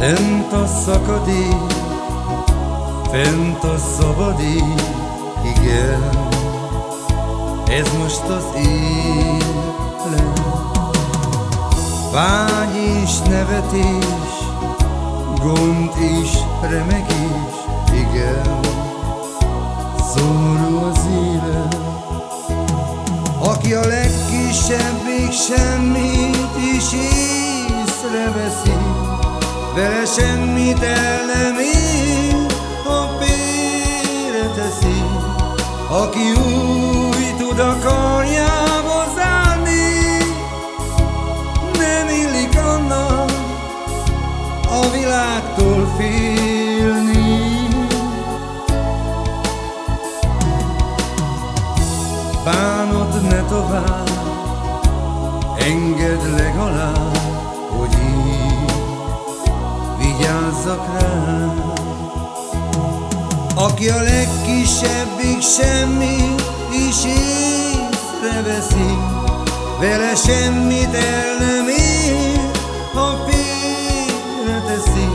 Lent a szakadék, fent a szabadék, igen, ez most az élet. Vágy és nevetés, gond és remegés, igen, szomorú az élet. Aki a legkisebbik semmit is észreveszi, vele semmit el nem ér, ha félreteszi, aki új tud a karjába zárni, nem illik annak a világtól félni. Bánod ne tovább, engedd legalább, hogy így vigyázzak rá. Aki a legkisebbik semmi is észreveszi, vele semmit el nem ér, ha félreteszi.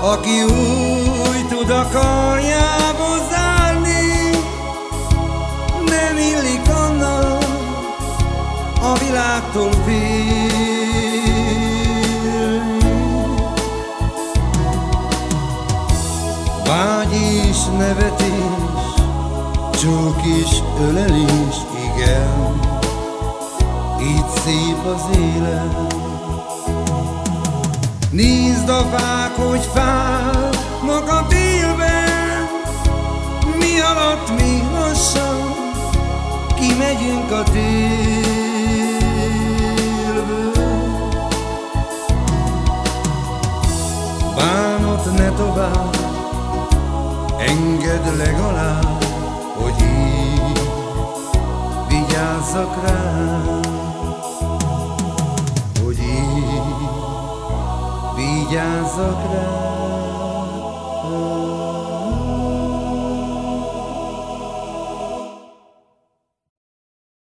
Aki új tud a karjába zárni, nem illik annak a világtól félni. Vágy és nevetés, csók és ölelés, igen, így szép az élet. Nézd a fák, hogy fájnak a télben, mi alatt mi lassan kimegyünk a télből. Bánat ne tovább, Engedd legalább, hogy így vigyázzak rám. Hogy így vigyázzak rám.